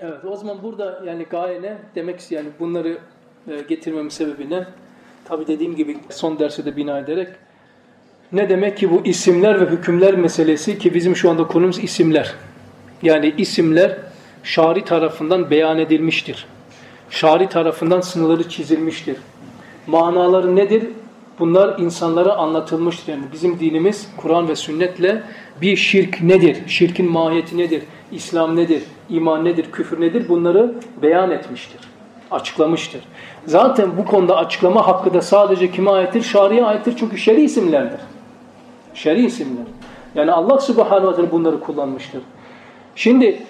Evet o zaman burada yani gaye ne? Demek yani bunları e, getirmemin sebebi ne? Tabi dediğim gibi son derse de bina ederek ne demek ki bu isimler ve hükümler meselesi ki bizim şu anda konumuz isimler. Yani isimler şari tarafından beyan edilmiştir. Şari tarafından sınırları çizilmiştir. Manaları nedir? Bunlar insanlara anlatılmıştır. Yani bizim dinimiz Kur'an ve sünnetle bir şirk nedir? Şirkin mahiyeti nedir? İslam nedir? İman nedir? Küfür nedir? Bunları beyan etmiştir. Açıklamıştır. Zaten bu konuda açıklama hakkı da sadece kime aittir? Şari'ye aittir çünkü şer'i isimlerdir. Şer'i isimler. Yani Allah subhanahu ta'ala bunları kullanmıştır. Şimdi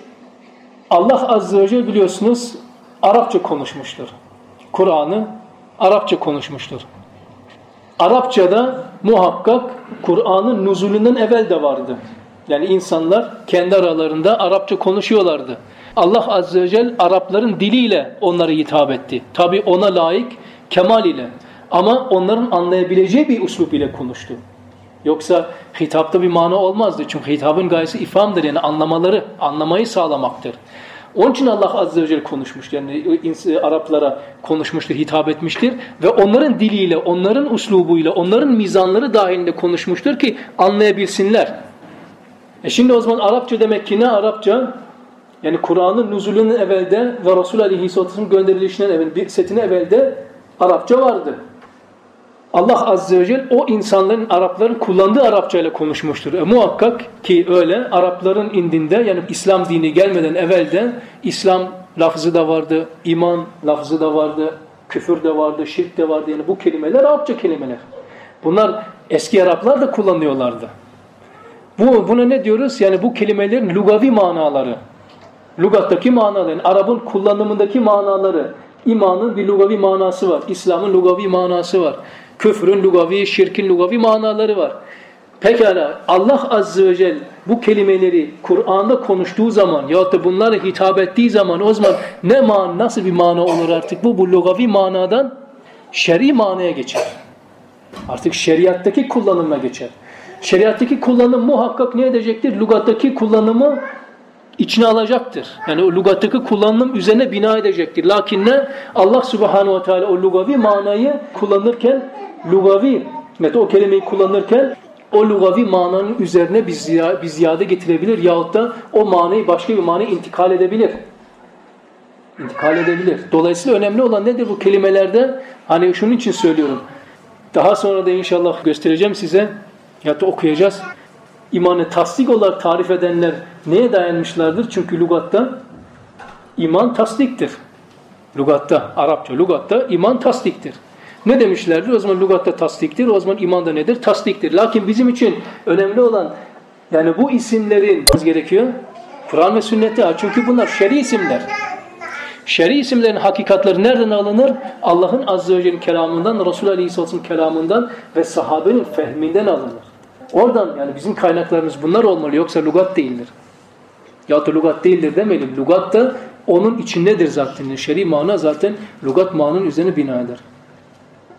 Allah azze ve celle biliyorsunuz Arapça konuşmuştur. Kur'an'ı Arapça konuşmuştur. Arapçada muhakkak Kur'an'ın nuzulünden evvel de vardı. Yani insanlar kendi aralarında Arapça konuşuyorlardı. Allah Azze ve Celle Arapların diliyle onları hitap etti. Tabi ona layık kemal ile. Ama onların anlayabileceği bir uslup ile konuştu. Yoksa hitapta bir mana olmazdı. Çünkü hitabın gayesi ifamdır yani anlamaları, anlamayı sağlamaktır. Onun için Allah Azze ve Celle konuşmuştur. Yani Araplara konuşmuştur, hitap etmiştir. Ve onların diliyle, onların uslubuyla, onların mizanları dahilinde konuşmuştur ki anlayabilsinler. E şimdi o zaman Arapça demek ki ne Arapça? Yani Kur'an'ın nüzulünün evvelde ve Resul Aleyhisselatü'nün gönderilişinden evvel, bir setine evvelde Arapça vardı. Allah Azze ve Celle o insanların, Arapların kullandığı Arapça ile konuşmuştur. E, muhakkak ki öyle Arapların indinde yani İslam dini gelmeden evvelde İslam lafzı da vardı, iman lafzı da vardı, küfür de vardı, şirk de vardı. Yani bu kelimeler Arapça kelimeler. Bunlar eski Araplar da kullanıyorlardı. Bu, buna ne diyoruz? Yani bu kelimelerin lugavi manaları. Lugattaki manaları, yani Arap'ın kullanımındaki manaları. İmanın bir lugavi manası var. İslam'ın lugavi manası var. Küfrün lugavi, şirkin lugavi manaları var. Pekala Allah Azze ve Celle bu kelimeleri Kur'an'da konuştuğu zaman ya da bunlara hitap ettiği zaman o zaman ne man nasıl bir mana olur artık bu? Bu lugavi manadan şer'i manaya geçer. Artık şeriattaki kullanıma geçer. Şeriattaki kullanım muhakkak ne edecektir? Lugattaki kullanımı içine alacaktır. Yani o lugattaki kullanım üzerine bina edecektir. Lakin ne? Allah subhanahu ve teala o lugavi manayı kullanırken lugavi, evet o kelimeyi kullanırken o lugavi mananın üzerine bir, ziya, bir ziyade getirebilir yahut da o manayı başka bir manaya intikal edebilir. İntikal edebilir. Dolayısıyla önemli olan nedir bu kelimelerde? Hani şunun için söylüyorum. Daha sonra da inşallah göstereceğim size ya da okuyacağız. İmanı tasdik olarak tarif edenler neye dayanmışlardır? Çünkü lugatta iman tasdiktir. Lugatta, Arapça lugatta iman tasdiktir. Ne demişlerdir? O zaman lugatta tasdiktir, o zaman iman da nedir? Tasdiktir. Lakin bizim için önemli olan yani bu isimlerin gerekiyor. Kur'an ve sünnette. Çünkü bunlar şer'i isimler. Şer'i isimlerin hakikatleri nereden alınır? Allah'ın Azze ve Celle'nin kelamından, Resul Aleyhisselatü'nün kelamından ve sahabenin fehminden alınır. Oradan yani bizim kaynaklarımız bunlar olmalı yoksa lugat değildir. Ya da lugat değildir demeyelim. Lugat da onun içindedir zaten. Şer'i mana zaten lugat manın üzerine bina eder.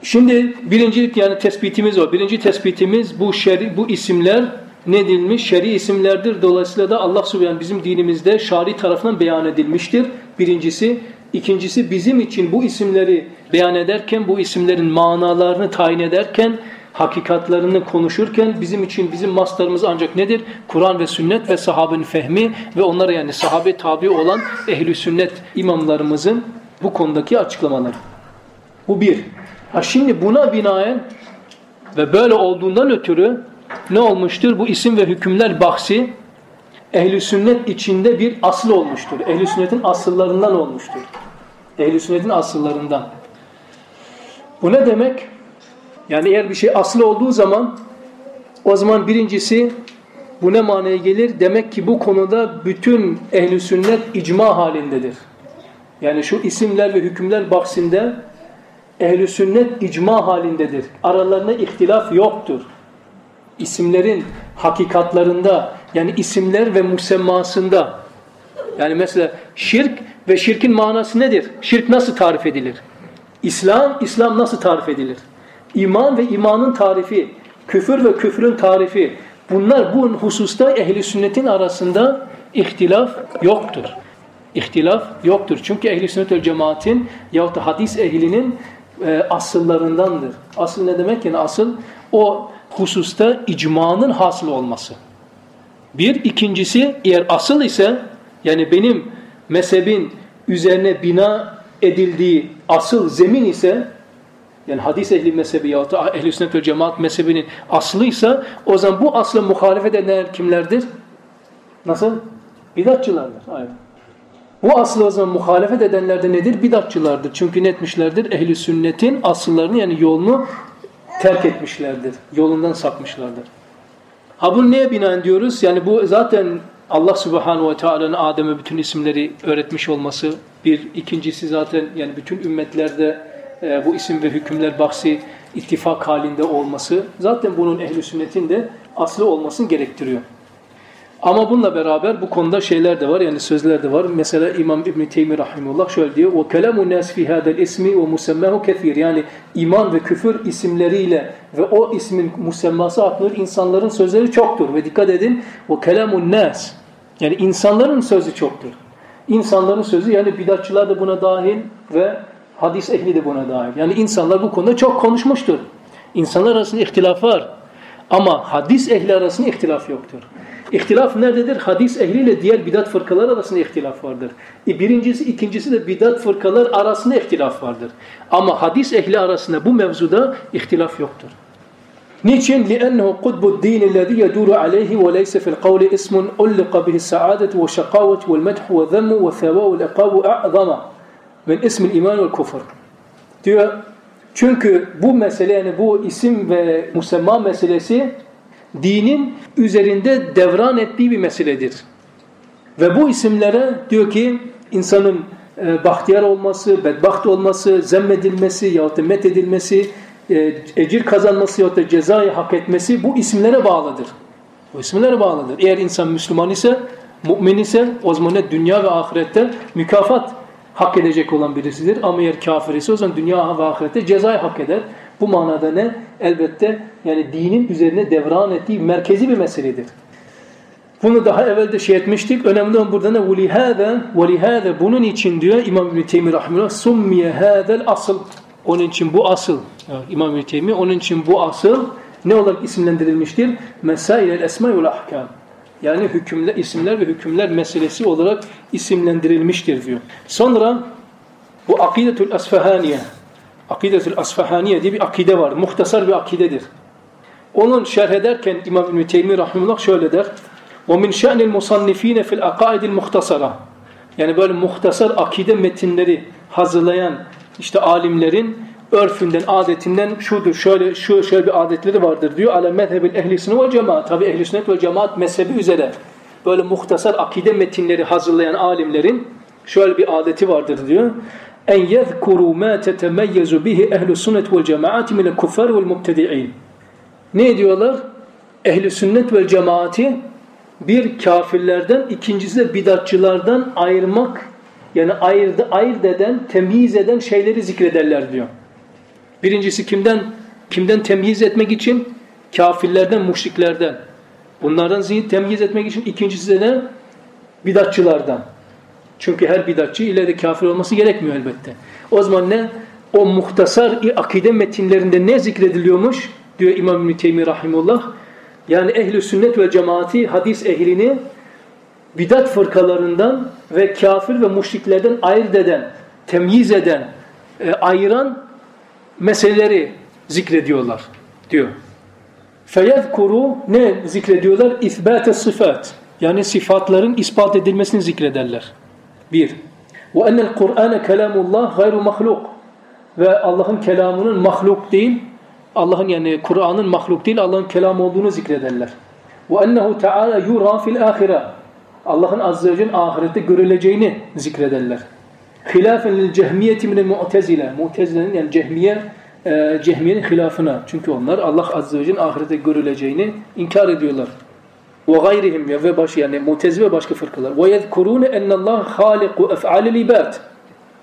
Şimdi birinci yani tespitimiz o. Birinci tespitimiz bu şer'i, bu isimler ne edilmiş? Şer'i isimlerdir. Dolayısıyla da Allah subhanahu bizim dinimizde şari tarafından beyan edilmiştir. Birincisi. ikincisi bizim için bu isimleri beyan ederken, bu isimlerin manalarını tayin ederken, hakikatlarını konuşurken bizim için bizim mastarımız ancak nedir? Kur'an ve sünnet ve sahabenin fehmi ve onlara yani sahabe tabi olan ehli sünnet imamlarımızın bu konudaki açıklamaları. Bu bir. Ha şimdi buna binaen ve böyle olduğundan ötürü ne olmuştur? Bu isim ve hükümler bahsi ehli sünnet içinde bir asıl olmuştur. Ehli sünnetin asıllarından olmuştur. Ehli sünnetin asıllarından. Bu ne demek? Yani eğer bir şey aslı olduğu zaman o zaman birincisi bu ne manaya gelir? Demek ki bu konuda bütün ehli sünnet icma halindedir. Yani şu isimler ve hükümler bahsinde ehli sünnet icma halindedir. Aralarında ihtilaf yoktur. İsimlerin hakikatlarında yani isimler ve musemmasında yani mesela şirk ve şirkin manası nedir? Şirk nasıl tarif edilir? İslam, İslam nasıl tarif edilir? İman ve imanın tarifi, küfür ve küfrün tarifi bunlar bu hususta ehli sünnetin arasında ihtilaf yoktur. ihtilaf yoktur. Çünkü ehli sünnet ve cemaatin yahut da hadis ehlinin e, asıllarındandır. Asıl ne demek? Yani asıl o hususta icmanın hasıl olması. Bir. ikincisi eğer asıl ise yani benim mezhebin üzerine bina edildiği asıl zemin ise yani hadis ehli mezhebi ya da ehl-i sünnet ve cemaat mezhebinin aslıysa o zaman bu asla muhalefet edenler kimlerdir? Nasıl? Bidatçılardır. Aynen. Bu aslı o zaman muhalefet edenler de nedir? Bidatçılardır. Çünkü ne etmişlerdir? Ehli sünnetin asıllarını yani yolunu terk etmişlerdir. Yolundan sapmışlardır. Ha bunu neye binaen diyoruz? Yani bu zaten Allah Subhanahu ve Teala'nın Adem'e bütün isimleri öğretmiş olması bir. ikincisi zaten yani bütün ümmetlerde e, bu isim ve hükümler bahsi ittifak halinde olması zaten bunun ehli sünnetin de aslı olmasını gerektiriyor. Ama bununla beraber bu konuda şeyler de var yani sözler de var. Mesela İmam İbn Teymi rahimehullah şöyle diyor: "Ve kelamun nas fi hada'l ismi ve musemmahu kesir." Yani iman ve küfür isimleriyle ve o ismin musemması hakkında insanların sözleri çoktur ve dikkat edin ve kelamun nas yani insanların sözü çoktur. İnsanların sözü yani bidatçılar da buna dahil ve hadis ehli de buna dahil. Yani insanlar bu konuda çok konuşmuştur. İnsanlar arasında ihtilaf var. Ama hadis ehli arasında ihtilaf yoktur. İhtilaf nerededir? Hadis ehliyle diğer bidat fırkalar arasında ihtilaf vardır. E birincisi, ikincisi de bidat fırkalar arasında ihtilaf vardır. Ama hadis ehli arasında bu mevzuda ihtilaf yoktur. Niçin? لِأَنَّهُ قُدْبُ الدِّينِ الَّذِي يَدُورُ عَلَيْهِ وَلَيْسَ فِي الْقَوْلِ اسْمٌ أُلِّقَ بِهِ السَّعَادَةُ وَالشَّقَاوَةُ وَالْمَدْحُ وَالذَّمُّ وَالثَّوَاءُ وَالْعِقَابُ أَعْظَمَ Vel ismil iman vel kufur. Diyor çünkü bu mesele yani bu isim ve musemma meselesi dinin üzerinde devran ettiği bir meseledir. Ve bu isimlere diyor ki insanın e, bahtiyar olması, bedbaht olması, zemmedilmesi yahut da met e, ecir kazanması yahut da cezayı hak etmesi bu isimlere bağlıdır. Bu isimlere bağlıdır. Eğer insan Müslüman ise, mümin ise o zaman dünya ve ahirette mükafat hak edecek olan birisidir. Ama eğer kafir ise o zaman dünya ve ahirette cezayı hak eder. Bu manada ne? Elbette yani dinin üzerine devran ettiği merkezi bir meseledir. Bunu daha evvel de şey etmiştik. Önemli olan burada ne? وَلِهَذَا وَلِهَذَا Bunun için diyor İmam İbn-i Teymi Rahimullah سُمِّيَ هَذَا asıl. Onun için bu asıl. İmam İbn-i Teymi onun için bu asıl ne olarak isimlendirilmiştir? Mesail el-esma ve ahkam. Yani hükümler, isimler ve hükümler meselesi olarak isimlendirilmiştir diyor. Sonra bu Akidetül Asfahaniye Akidetül Asfahaniye diye bir akide var. Muhtasar bir akidedir. Onun şerh ederken İmam İbn-i Teymi Rahimullah şöyle der. وَمِنْ شَأْنِ الْمُصَنِّف۪ينَ فِي الْاَقَائِدِ الْمُخْتَصَرَةِ Yani böyle muhtasar akide metinleri hazırlayan işte alimlerin örfünden, adetinden şudur, şöyle şu şöyle bir adetleri vardır diyor. Ale mezhebil ehli sünnet ve cemaat. Tabi ehli sünnet ve cemaat mezhebi üzere böyle muhtasar akide metinleri hazırlayan alimlerin şöyle bir adeti vardır diyor en yezkuru ma tetemeyyezu bihi ehlu sünnet vel cemaati minel kuffar vel mubtedi'in. Ne diyorlar? Ehli sünnet ve cemaati bir kafirlerden, ikincisi de bidatçılardan ayırmak yani ayırdı, ayırt eden, temyiz eden şeyleri zikrederler diyor. Birincisi kimden? Kimden temyiz etmek için? Kafirlerden, müşriklerden. Bunlardan zihin temyiz etmek için ikincisi de ne? Bidatçılardan. Çünkü her bidatçı ile de kafir olması gerekmiyor elbette. O zaman ne? O muhtasar akide metinlerinde ne zikrediliyormuş? Diyor İmam İbn Teymi rahimullah. Yani ehli sünnet ve cemaati hadis ehlini bidat fırkalarından ve kafir ve müşriklerden ayırt eden, temyiz eden, e, ayıran meseleleri zikrediyorlar diyor. Feyezkuru ne zikrediyorlar? İthbate sıfat. Yani sıfatların ispat edilmesini zikrederler. Bir. Ve enel Kur'ane kelamullah gayru mahluk. Ve Allah'ın kelamının mahluk değil, Allah'ın yani Kur'an'ın mahluk değil, Allah'ın kelamı olduğunu zikrederler. Ve ennehu teala yura fil ahire. Allah'ın azze ve celle ahirette görüleceğini zikrederler. Hilafen lil cehmiyeti minel mu'tezile. Mu'tezilenin yani cehmiye, e, cehmiyenin hilafına. Çünkü onlar Allah azze ve celle ahirette görüleceğini inkar ediyorlar ve gayrihim ya ve baş yani mutezi ve başka fırkalar. Ve yezkurun ennallaha haliku ef'alil ibad.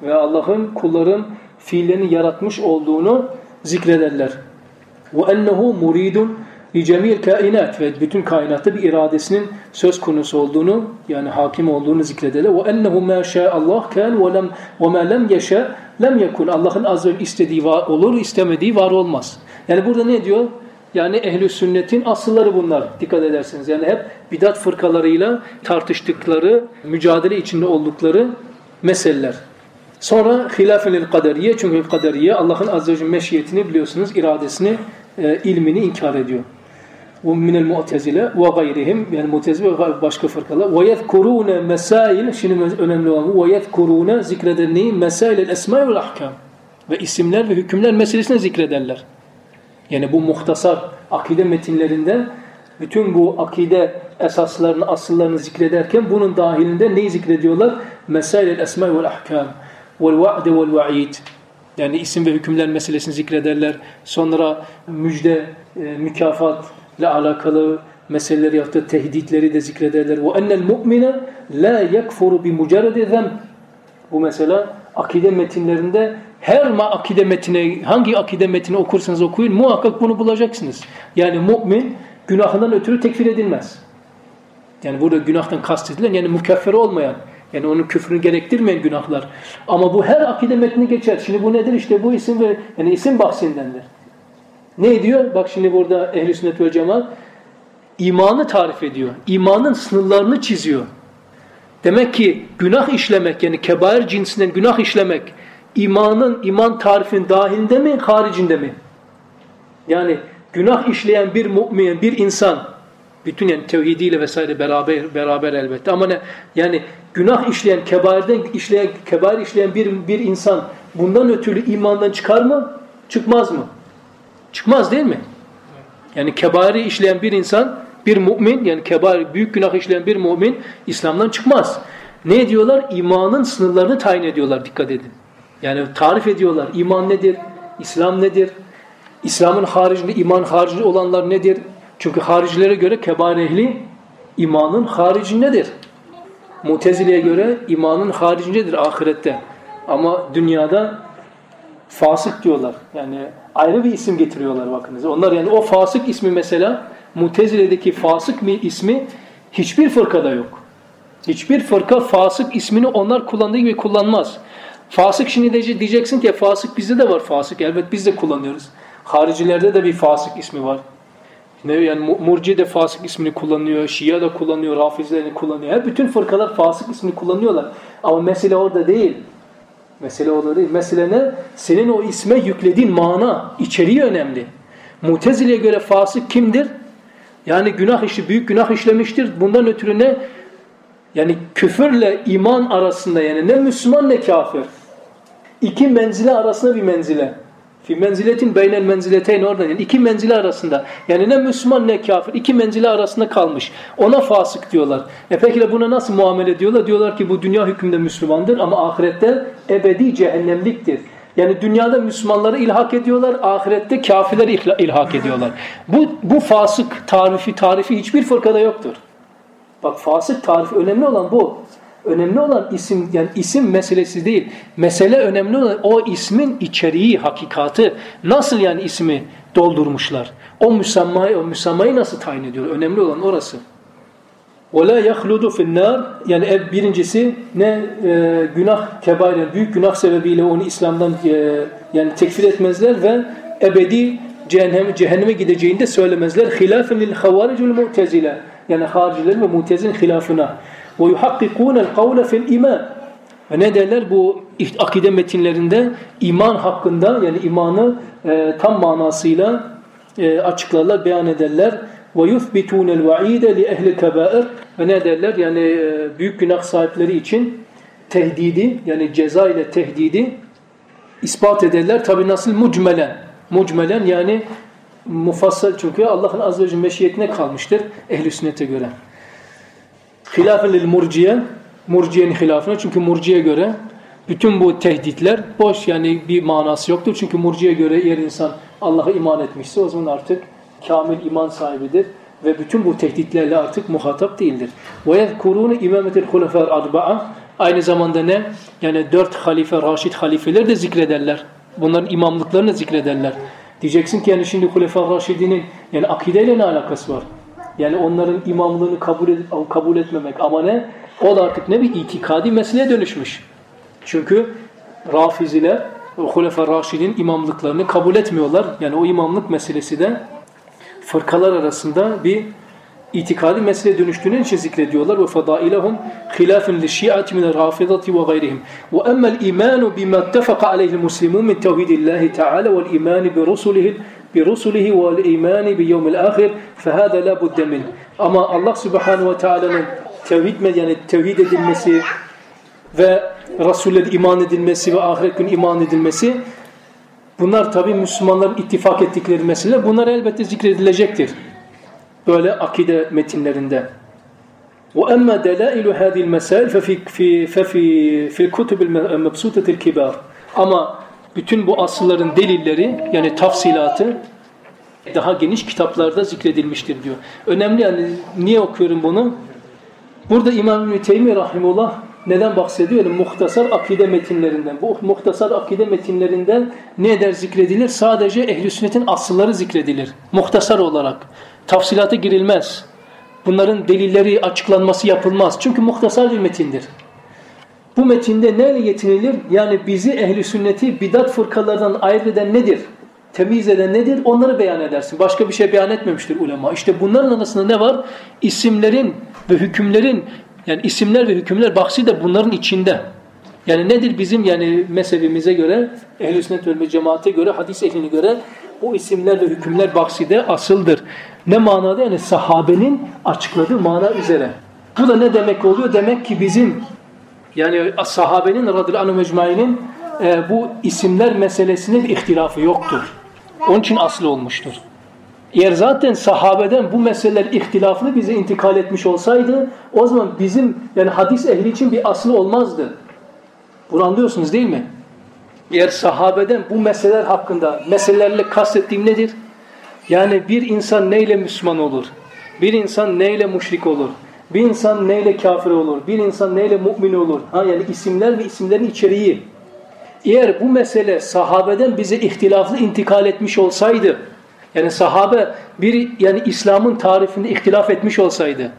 Ve Allah'ın kulların fiillerini yaratmış olduğunu zikrederler. Ve ennehu muridun cemil kainat ve bütün kainatta bir iradesinin söz konusu olduğunu yani hakim olduğunu zikrederler. Ve ennehu ma Allah kan ve lem ve ma lem yasha lem yekun. Allah'ın ve istediği var olur, istemediği var olmaz. Yani burada ne diyor? Yani ehli sünnetin asılları bunlar. Dikkat ederseniz. Yani hep bidat fırkalarıyla tartıştıkları, mücadele içinde oldukları meseleler. Sonra hilafenil kaderiye. Çünkü kaderiye Allah'ın azze ve meşiyetini biliyorsunuz, iradesini, e, ilmini inkar ediyor. ومن المعتزله وغيرهم yani mutezile ve başka fırkalar ve yezkurune mesail şimdi önemli olan bu ve yezkurune zikreden neyi mesail el esma ve ahkam ve isimler ve hükümler meselesini zikrederler. Yani bu muhtasar akide metinlerinde bütün bu akide esaslarını, asıllarını zikrederken bunun dahilinde neyi zikrediyorlar? Mesail el esma ve ahkam vel va'de vel va'id yani isim ve hükümler meselesini zikrederler. Sonra müjde, e, mükafat, ile alakalı meseleleri yaptığı tehditleri de zikrederler. Ve ennel mu'mine la yekfuru bi mucerredi zem. Bu mesela akide metinlerinde her ma akide metine hangi akide metini okursanız okuyun muhakkak bunu bulacaksınız. Yani mümin günahından ötürü tekfir edilmez. Yani burada günahtan kastedilen yani mükeffere olmayan yani onun küfrünü gerektirmeyen günahlar. Ama bu her akide metni geçer. Şimdi bu nedir? İşte bu isim ve yani isim bahsindendir. Ne diyor? Bak şimdi burada ehl-i sünnet ve cemaat imanı tarif ediyor. İmanın sınırlarını çiziyor. Demek ki günah işlemek yani kebair cinsinden günah işlemek imanın iman tarifin dahilinde mi haricinde mi? Yani günah işleyen bir mümin, bir insan bütün yani tevhidiyle vesaire beraber beraber elbette ama ne yani günah işleyen kebairden işleyen kebair işleyen bir bir insan bundan ötürü imandan çıkar mı? Çıkmaz mı? Çıkmaz değil mi? Yani kebari işleyen bir insan, bir mümin yani kebari büyük günah işleyen bir mümin İslam'dan çıkmaz. Ne diyorlar? İmanın sınırlarını tayin ediyorlar dikkat edin. Yani tarif ediyorlar. İman nedir? İslam nedir? İslam'ın haricinde iman harici olanlar nedir? Çünkü haricilere göre kebar ehli imanın haricindedir. Mutezile'ye göre imanın haricindedir ahirette. Ama dünyada fasık diyorlar. Yani ayrı bir isim getiriyorlar bakınız. Onlar yani o fasık ismi mesela Mutezile'deki fasık mi ismi hiçbir fırkada yok. Hiçbir fırka fasık ismini onlar kullandığı gibi kullanmaz. Fasık şimdi diyeceksin ki fasık bizde de var fasık. Elbet biz de kullanıyoruz. Haricilerde de bir fasık ismi var. Ne yani Murci de fasık ismini kullanıyor, Şia da kullanıyor, Rafizlerini kullanıyor. Her bütün fırkalar fasık ismini kullanıyorlar. Ama mesele orada değil. Mesele orada değil. Mesele ne? Senin o isme yüklediğin mana, içeriği önemli. Mutezile'ye göre fasık kimdir? Yani günah işi, büyük günah işlemiştir. Bundan ötürü ne? Yani küfürle iman arasında yani ne Müslüman ne kafir. İki menzile arasında bir menzile. Fi menziletin beynel menzileteyn oradan yani iki menzile arasında. Yani ne Müslüman ne kafir iki menzile arasında kalmış. Ona fasık diyorlar. E peki de buna nasıl muamele ediyorlar? Diyorlar ki bu dünya hükmünde Müslümandır ama ahirette ebedi cehennemliktir. Yani dünyada Müslümanları ilhak ediyorlar, ahirette kafirleri ilhak ediyorlar. Bu, bu fasık tarifi, tarifi hiçbir fırkada yoktur. Bak fasık tarifi önemli olan bu. Önemli olan isim yani isim meselesi değil. Mesele önemli olan o ismin içeriği, hakikati. Nasıl yani ismi doldurmuşlar? O müsammayı, o müsammayı nasıl tayin ediyor? Önemli olan orası. وَلَا يَخْلُدُ فِي النَّارِ Yani birincisi ne e, günah kebair, büyük günah sebebiyle onu İslam'dan e, yani tekfir etmezler ve ebedi cehennem, cehenneme gideceğini de söylemezler. خِلَافٍ لِلْخَوَارِجُ الْمُعْتَزِلَةِ Yani haricilerin ve mutezin hilafına. Ve yuhakkikûnel kavle fil iman. Ve ne derler bu akide metinlerinde iman hakkında yani imanı e, tam manasıyla e, açıklarlar, beyan ederler. Ve yuthbitunel vaide li ehli kebair ve ne derler yani e, büyük günah sahipleri için tehdidi yani ceza ile tehdidi ispat ederler. Tabi nasıl mucmelen. Mucmelen yani mufassal çünkü Allah'ın azze ve meşiyetine kalmıştır ehli sünnete göre. Hilafel murciye, murciyenin hilafına çünkü murciye göre bütün bu tehditler boş yani bir manası yoktur. Çünkü murciye göre eğer insan Allah'a iman etmişse o zaman artık kamil iman sahibidir ve bütün bu tehditlerle artık muhatap değildir. Ve yezkurune imametil hulefâ'l arba'a aynı zamanda ne? Yani dört halife, raşid halifeler de zikrederler. Bunların imamlıklarını zikrederler. Diyeceksin ki yani şimdi Hulefa Raşidi'nin yani akideyle ne alakası var? Yani onların imamlığını kabul, edip, kabul etmemek ama ne? O da artık ne bir itikadi meseleye dönüşmüş. Çünkü Rafiziler Hulefâ Raşid'in imamlıklarını kabul etmiyorlar. Yani o imamlık meselesi de fırkalar arasında bir itikadi mesele dönüştüğünün için zikrediyorlar ve fadailahum hilafun li şi'ati min rafidati ve gayrihim. Ve emma'l imanu bima ittafaqa aleyhi'l muslimun min tevhidillahi Teala ve'l iman bi rusulihi bi rusulihi ve'l iman bi yevmil ahir fehada la budde min. Ama Allah Subhanahu ve Teala'nın tevhid yani tevhid edilmesi ve Resul'e iman edilmesi ve ahiret günü iman edilmesi bunlar tabi Müslümanların ittifak ettikleri meseleler. Bunlar elbette zikredilecektir böyle akide metinlerinde. وأما دلائل هذه المسائل ففي في ففي في الكتب المبسوطة الكبار. Ama bütün bu asılların delilleri yani tafsilatı daha geniş kitaplarda zikredilmiştir diyor. Önemli yani niye okuyorum bunu? Burada İmam İbn Teymi rahimullah neden bahsediyor? Yani muhtasar akide metinlerinden. Bu muhtasar akide metinlerinden ne eder zikredilir? Sadece ehl sünnetin asılları zikredilir. Muhtasar olarak. Tafsilata girilmez. Bunların delilleri açıklanması yapılmaz. Çünkü muhtasar bir metindir. Bu metinde neyle yetinilir? Yani bizi ehli sünneti bidat fırkalardan ayırt eden nedir? Temiz eden nedir? Onları beyan edersin. Başka bir şey beyan etmemiştir ulema. İşte bunların arasında ne var? İsimlerin ve hükümlerin yani isimler ve hükümler bahsi de bunların içinde. Yani nedir bizim yani mezhebimize göre, ehl-i sünnet ve cemaate göre, hadis ehline göre o isimler ve hükümler bahsi de asıldır. Ne manada? Yani sahabenin açıkladığı mana üzere. Bu da ne demek oluyor? Demek ki bizim yani sahabenin radıyallahu anh mecmainin e, bu isimler meselesinde bir ihtilafı yoktur. Onun için aslı olmuştur. Eğer zaten sahabeden bu meseleler ihtilafını bize intikal etmiş olsaydı o zaman bizim yani hadis ehli için bir aslı olmazdı. Bunu anlıyorsunuz değil mi? Eğer sahabeden bu meseleler hakkında meselelerle kastettiğim nedir? Yani bir insan neyle Müslüman olur? Bir insan neyle müşrik olur? Bir insan neyle kafir olur? Bir insan neyle mümin olur? Ha yani isimler ve isimlerin içeriği. Eğer bu mesele sahabeden bize ihtilaflı intikal etmiş olsaydı, yani sahabe bir yani İslam'ın tarifinde ihtilaf etmiş olsaydı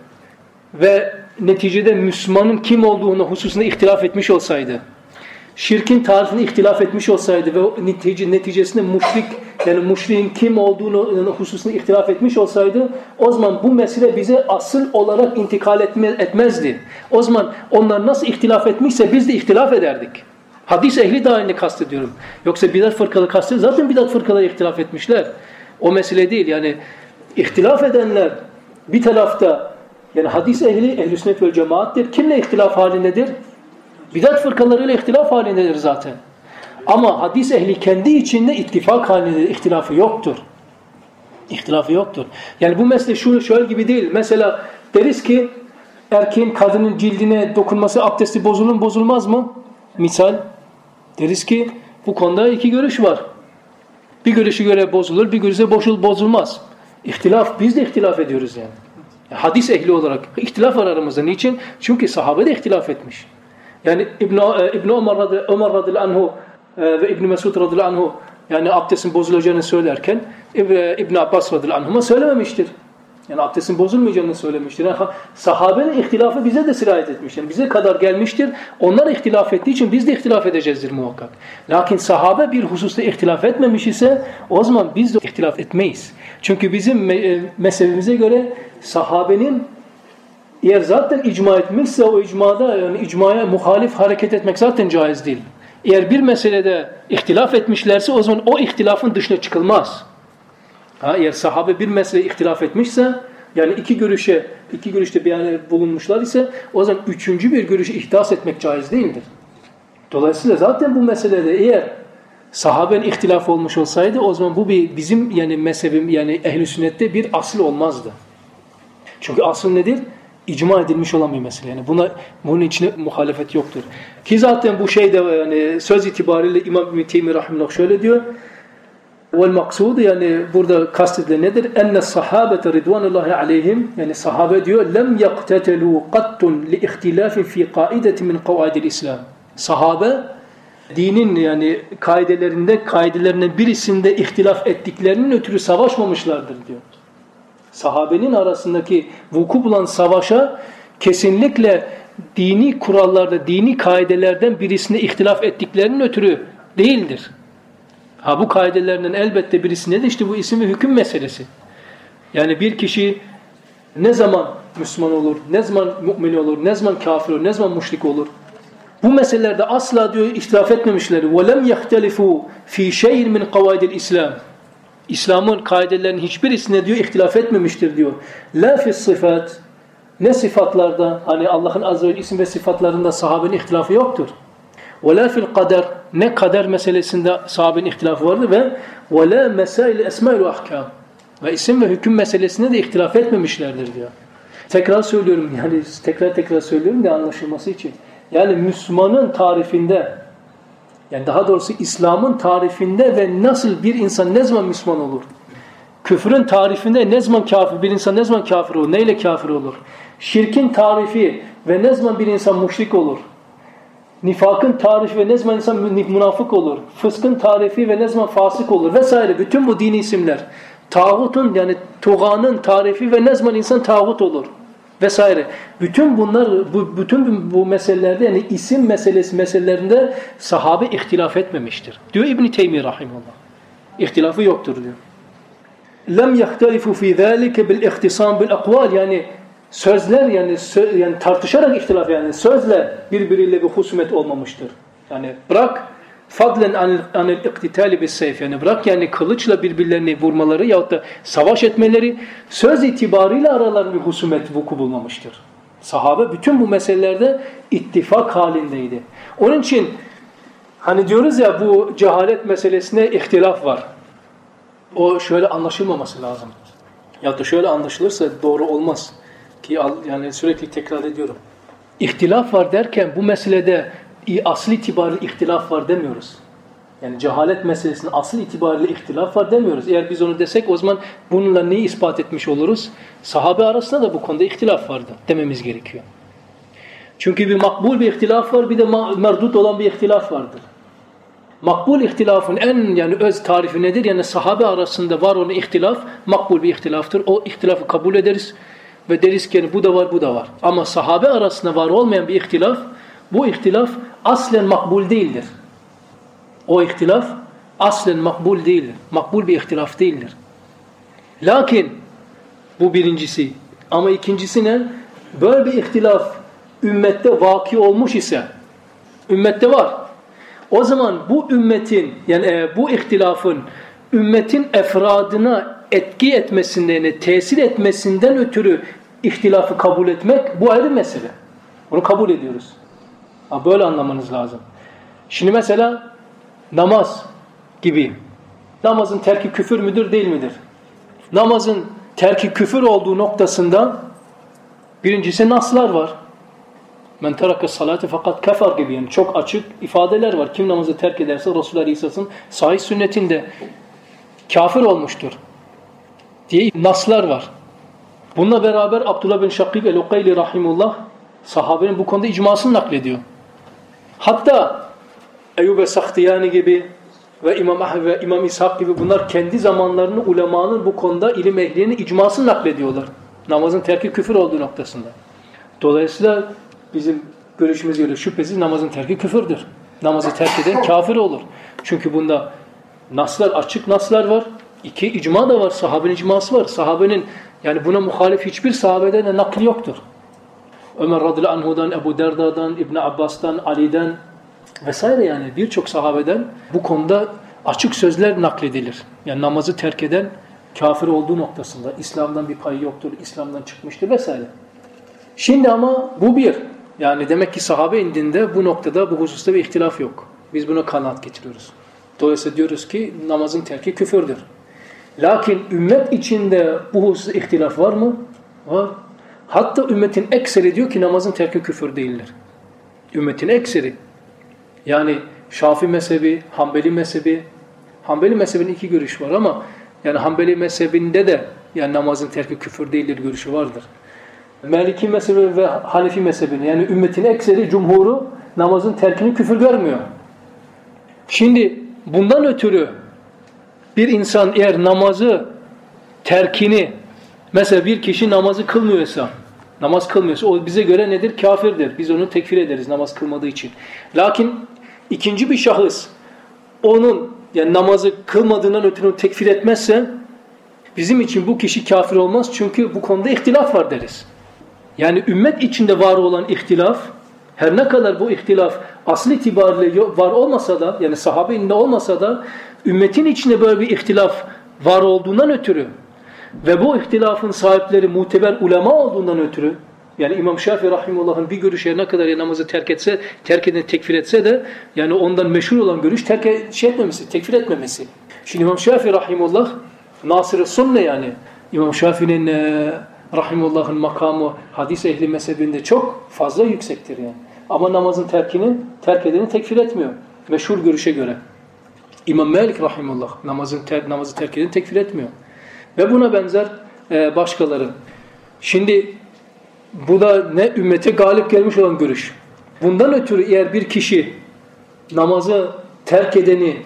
ve neticede Müslümanın kim olduğunu hususunda ihtilaf etmiş olsaydı, şirkin tarifini ihtilaf etmiş olsaydı ve netice, neticesinde müşrik yani müşriğin kim olduğunu yani ihtilaf etmiş olsaydı o zaman bu mesele bize asıl olarak intikal etme, etmezdi. O zaman onlar nasıl ihtilaf etmişse biz de ihtilaf ederdik. Hadis ehli dahilini kastediyorum. Yoksa bidat fırkalı kastediyorum. Zaten bidat fırkaları ihtilaf etmişler. O mesele değil. Yani ihtilaf edenler bir tarafta yani hadis ehli, ehl-i sünnet vel cemaattir. Kimle ihtilaf halindedir? Bidat fırkalarıyla ihtilaf halindedir zaten. Ama hadis ehli kendi içinde ittifak halindedir. İhtilafı yoktur. İhtilafı yoktur. Yani bu mesele şu şöyle gibi değil. Mesela deriz ki erkeğin kadının cildine dokunması abdesti bozulur bozulmaz mı? Misal deriz ki bu konuda iki görüş var. Bir görüşü göre bozulur, bir görüşe boşul bozulmaz. İhtilaf, biz de ihtilaf ediyoruz yani. Hadis ehli olarak ihtilaf var aramızda. Niçin? Çünkü sahabe de ihtilaf etmiş. Yani İbn e, İbn Ömer radıyallahu Ömer radıyallahu anhu e, ve İbn Mesud radıyallahu anhu yani abdestin bozulacağını söylerken İbn Abbas radıyallahu anhuma söylememiştir. Yani abdestin bozulmayacağını söylemiştir. Yani sahabenin ihtilafı bize de sirayet etmiş. Yani bize kadar gelmiştir. Onlar ihtilaf ettiği için biz de ihtilaf edeceğizdir muhakkak. Lakin sahabe bir hususta ihtilaf etmemiş ise o zaman biz de ihtilaf etmeyiz. Çünkü bizim e, mezhebimize göre sahabenin eğer zaten icma etmişse o icmada yani icmaya muhalif hareket etmek zaten caiz değil. Eğer bir meselede ihtilaf etmişlerse o zaman o ihtilafın dışına çıkılmaz. Ha, eğer sahabe bir mesele ihtilaf etmişse yani iki görüşe iki görüşte bir bulunmuşlar ise o zaman üçüncü bir görüşü ihdas etmek caiz değildir. Dolayısıyla zaten bu meselede eğer sahaben ihtilaf olmuş olsaydı o zaman bu bir bizim yani mezhebim yani ehli sünnette bir asıl olmazdı. Çünkü asıl nedir? İcma edilmiş olan bir mesele. Yani buna bunun içine muhalefet yoktur. Ki zaten bu şeyde yani söz itibariyle İmam İbn Teymiyye rahimehullah şöyle diyor. Vel maksudu yani burada kastedilen nedir? Enne sahabete ridvanullahi aleyhim yani sahabe diyor lem yaktetelu qattun li ihtilafin fi qaideti min kavaidil İslam. Sahabe dinin yani kaidelerinde kaidelerinden birisinde ihtilaf ettiklerinin ötürü savaşmamışlardır diyor Sahabenin arasındaki vuku bulan savaşa kesinlikle dini kurallarda, dini kaidelerden birisinde ihtilaf ettiklerinin ötürü değildir. Ha bu kaidelerden elbette birisi nedir? İşte bu isim ve hüküm meselesi. Yani bir kişi ne zaman Müslüman olur, ne zaman mümin olur, ne zaman kafir olur, ne zaman müşrik olur? Bu meselelerde asla diyor ihtilaf etmemişler. وَلَمْ يَخْتَلِفُوا ف۪ي شَيْءٍ مِنْ قَوَيْدِ الْاِسْلَامِ İslam'ın kaidelerinin hiçbirisine diyor ihtilaf etmemiştir diyor. La fi sıfat ne sıfatlarda hani Allah'ın azze ve isim ve sıfatlarında sahabenin ihtilafı yoktur. Ve la fil kader ne kader meselesinde sahabenin ihtilafı vardır ve ve la mesail esmail ve ahkam ve isim ve hüküm meselesinde de ihtilaf etmemişlerdir diyor. Tekrar söylüyorum yani tekrar tekrar söylüyorum da anlaşılması için. Yani Müslümanın tarifinde yani daha doğrusu İslam'ın tarifinde ve nasıl bir insan ne zaman Müslüman olur? Küfrün tarifinde ne zaman kafir, bir insan ne zaman kafir olur? Neyle kafir olur? Şirkin tarifi ve ne zaman bir insan müşrik olur? Nifakın tarifi ve ne zaman insan münafık olur? Fıskın tarifi ve ne zaman fasık olur? Vesaire. Bütün bu dini isimler. Tağutun yani tuğanın tarifi ve ne zaman insan tağut olur? Vesaire. Bütün bunlar, bu, bütün bu meselelerde yani isim meselesi meselelerinde sahabe ihtilaf etmemiştir. Diyor İbn-i Teymi Rahimullah. İhtilafı yoktur diyor. Lem yahtalifu fi zalika bil ihtisam bil akval yani sözler yani sö yani tartışarak ihtilaf yani sözle birbiriyle bir husumet olmamıştır. Yani bırak fadlen anil iktitali bis seyf yani bırak yani kılıçla birbirlerini vurmaları yahut da savaş etmeleri söz itibarıyla aralarında bir husumet vuku bulmamıştır. Sahabe bütün bu meselelerde ittifak halindeydi. Onun için hani diyoruz ya bu cehalet meselesine ihtilaf var. O şöyle anlaşılmaması lazım. Ya da şöyle anlaşılırsa doğru olmaz. Ki yani sürekli tekrar ediyorum. İhtilaf var derken bu meselede asıl itibariyle ihtilaf var demiyoruz. Yani cehalet meselesinin asıl itibariyle ihtilaf var demiyoruz. Eğer biz onu desek o zaman bununla neyi ispat etmiş oluruz? Sahabe arasında da bu konuda ihtilaf vardı dememiz gerekiyor. Çünkü bir makbul bir ihtilaf var bir de merdut olan bir ihtilaf vardır. Makbul ihtilafın en yani öz tarifi nedir? Yani sahabe arasında var olan ihtilaf makbul bir ihtilaftır. O ihtilafı kabul ederiz ve deriz ki bu da var bu da var. Ama sahabe arasında var olmayan bir ihtilaf bu ihtilaf aslen makbul değildir. O ihtilaf aslen makbul değildir. Makbul bir ihtilaf değildir. Lakin bu birincisi ama ikincisi ne? Böyle bir ihtilaf ümmette vaki olmuş ise ümmette var. O zaman bu ümmetin yani e, bu ihtilafın ümmetin efradına etki etmesinden, tesir etmesinden ötürü ihtilafı kabul etmek bu ayrı mesele. Bunu kabul ediyoruz. Ha, böyle anlamanız lazım. Şimdi mesela namaz gibi. Namazın terki küfür müdür değil midir? Namazın terki küfür olduğu noktasında birincisi naslar var. Men terake salati fakat kafar gibi yani çok açık ifadeler var. Kim namazı terk ederse Resulullah Aleyhisselatü'nün sahih sünnetinde kafir olmuştur diye naslar var. Bununla beraber Abdullah bin Şakik el-Ukayli rahimullah sahabenin bu konuda icmasını naklediyor. Hatta Eyyub Sahtiyani gibi ve İmam Ahmed ve İmam İshak gibi bunlar kendi zamanlarını ulemanın bu konuda ilim ehlinin icmasını naklediyorlar. Namazın terki küfür olduğu noktasında. Dolayısıyla bizim görüşümüz göre şüphesiz namazın terki küfürdür. Namazı terk eden kafir olur. Çünkü bunda naslar açık naslar var. İki icma da var. Sahabenin icması var. Sahabenin yani buna muhalif hiçbir sahabeden de nakli yoktur. Ömer radıyallahu anhu'dan, Ebu Derda'dan, İbn Abbas'tan, Ali'den vesaire yani birçok sahabeden bu konuda açık sözler nakledilir. Yani namazı terk eden kafir olduğu noktasında İslam'dan bir payı yoktur, İslam'dan çıkmıştır vesaire. Şimdi ama bu bir. Yani demek ki sahabe indinde bu noktada bu hususta bir ihtilaf yok. Biz buna kanaat getiriyoruz. Dolayısıyla diyoruz ki namazın terki küfürdür. Lakin ümmet içinde bu hususta ihtilaf var mı? Var. Hatta ümmetin ekseri diyor ki namazın terki küfür değildir. Ümmetin ekseri. Yani Şafi mezhebi, Hanbeli mezhebi, Hanbeli mezhebinin iki görüş var ama yani Hanbeli mezhebinde de yani namazın terki küfür değildir görüşü vardır. Maliki mezhebi ve Hanefi mezhebinin yani ümmetin ekseri, cumhuru namazın terkini küfür görmüyor. Şimdi bundan ötürü bir insan eğer namazı terkini mesela bir kişi namazı kılmıyorsa namaz kılmıyorsa o bize göre nedir? Kafirdir. Biz onu tekfir ederiz namaz kılmadığı için. Lakin ikinci bir şahıs onun yani namazı kılmadığından ötürü tekfir etmezse bizim için bu kişi kafir olmaz çünkü bu konuda ihtilaf var deriz. Yani ümmet içinde var olan ihtilaf her ne kadar bu ihtilaf asıl itibariyle var olmasa da yani sahabe olmasa da ümmetin içinde böyle bir ihtilaf var olduğundan ötürü ve bu ihtilafın sahipleri muteber ulema olduğundan ötürü yani İmam Şafii Rahimullah'ın bir görüşe ne kadar ya namazı terk etse, terk edeni tekfir etse de yani ondan meşhur olan görüş terk e, şey etmemesi, tekfir etmemesi. Şimdi İmam Şafii Rahimullah Nasır-ı Sunne yani İmam Şafii'nin e, Rahimullah'ın makamı hadis ehli mezhebinde çok fazla yüksektir yani. Ama namazın terkini, terk edeni tekfir etmiyor. Meşhur görüşe göre. İmam Malik Rahimullah namazın ter, namazı terk edeni tekfir etmiyor. Ve buna benzer e, başkaları. Şimdi bu da ne ümmete galip gelmiş olan görüş. Bundan ötürü eğer bir kişi namazı terk edeni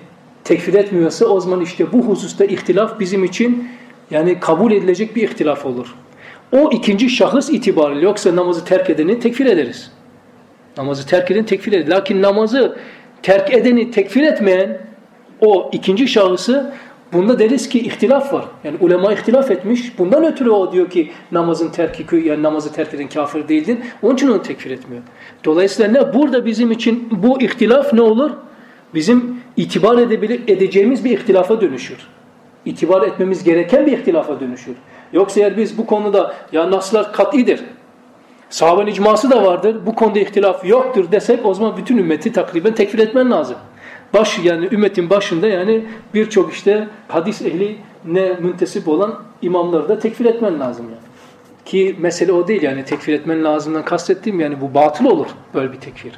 tekfir etmiyorsa o zaman işte bu hususta ihtilaf bizim için yani kabul edilecek bir ihtilaf olur. O ikinci şahıs itibariyle yoksa namazı terk edeni tekfir ederiz. Namazı terk edeni tekfir ederiz. Lakin namazı terk edeni tekfir etmeyen o ikinci şahısı Bunda deriz ki ihtilaf var. Yani ulema ihtilaf etmiş. Bundan ötürü o diyor ki namazın terki yani namazı terk eden kafir değildir. Onun için onu tekfir etmiyor. Dolayısıyla ne? Burada bizim için bu ihtilaf ne olur? Bizim itibar edebilir, edeceğimiz bir ihtilafa dönüşür. İtibar etmemiz gereken bir ihtilafa dönüşür. Yoksa eğer biz bu konuda ya naslar kat'idir. Sahabenin icması da vardır. Bu konuda ihtilaf yoktur desek o zaman bütün ümmeti takriben tekfir etmen lazım baş yani ümmetin başında yani birçok işte hadis ehli ne müntesip olan imamları da tekfir etmen lazım yani. Ki mesele o değil yani tekfir etmen lazımdan kastettiğim yani bu batıl olur böyle bir tekfir.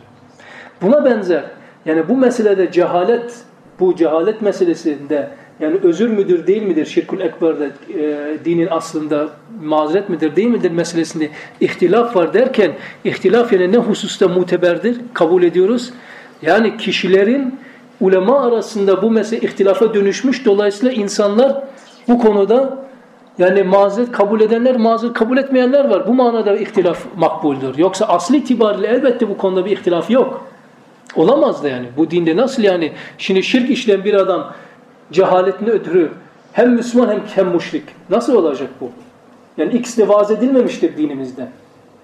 Buna benzer yani bu meselede cehalet bu cehalet meselesinde yani özür müdür değil midir şirkül ekberde e, dinin aslında mazeret midir değil midir meselesinde ihtilaf var derken ihtilaf yani ne hususta muteberdir kabul ediyoruz. Yani kişilerin ulema arasında bu mesele ihtilafa dönüşmüş. Dolayısıyla insanlar bu konuda yani mazeret kabul edenler, mazeret kabul etmeyenler var. Bu manada ihtilaf makbuldür. Yoksa asli itibariyle elbette bu konuda bir ihtilaf yok. Olamaz da yani. Bu dinde nasıl yani? Şimdi şirk işleyen bir adam cehaletine ötürü hem Müslüman hem, hem müşrik. Nasıl olacak bu? Yani ikisi de vaaz edilmemiştir dinimizde.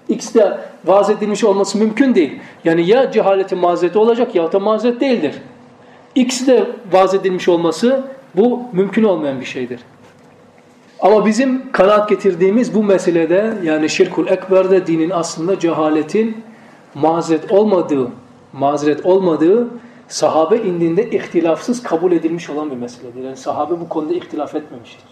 İkisi de vaaz edilmiş olması mümkün değil. Yani ya cehaletin mazereti olacak ya da mazeret değildir. İkisi de vaz edilmiş olması bu mümkün olmayan bir şeydir. Ama bizim kanaat getirdiğimiz bu meselede yani şirkul ekberde dinin aslında cehaletin mazeret olmadığı, mazeret olmadığı sahabe indinde ihtilafsız kabul edilmiş olan bir meseledir. Yani sahabe bu konuda ihtilaf etmemiştir.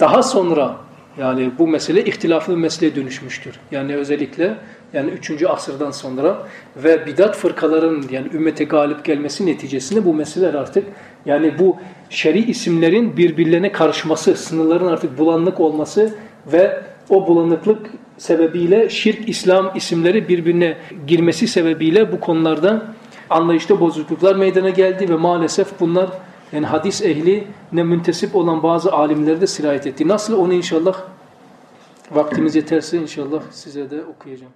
Daha sonra yani bu mesele ihtilaflı meseleye dönüşmüştür. Yani özellikle yani 3. asırdan sonra ve bidat fırkaların yani ümmete galip gelmesi neticesinde bu meseleler artık yani bu şer'i isimlerin birbirlerine karışması, sınırların artık bulanık olması ve o bulanıklık sebebiyle şirk, İslam isimleri birbirine girmesi sebebiyle bu konularda anlayışta bozukluklar meydana geldi ve maalesef bunlar yani hadis ehli ne müntesip olan bazı alimleri de sirayet etti. Nasıl onu inşallah vaktimiz yeterse inşallah size de okuyacağım.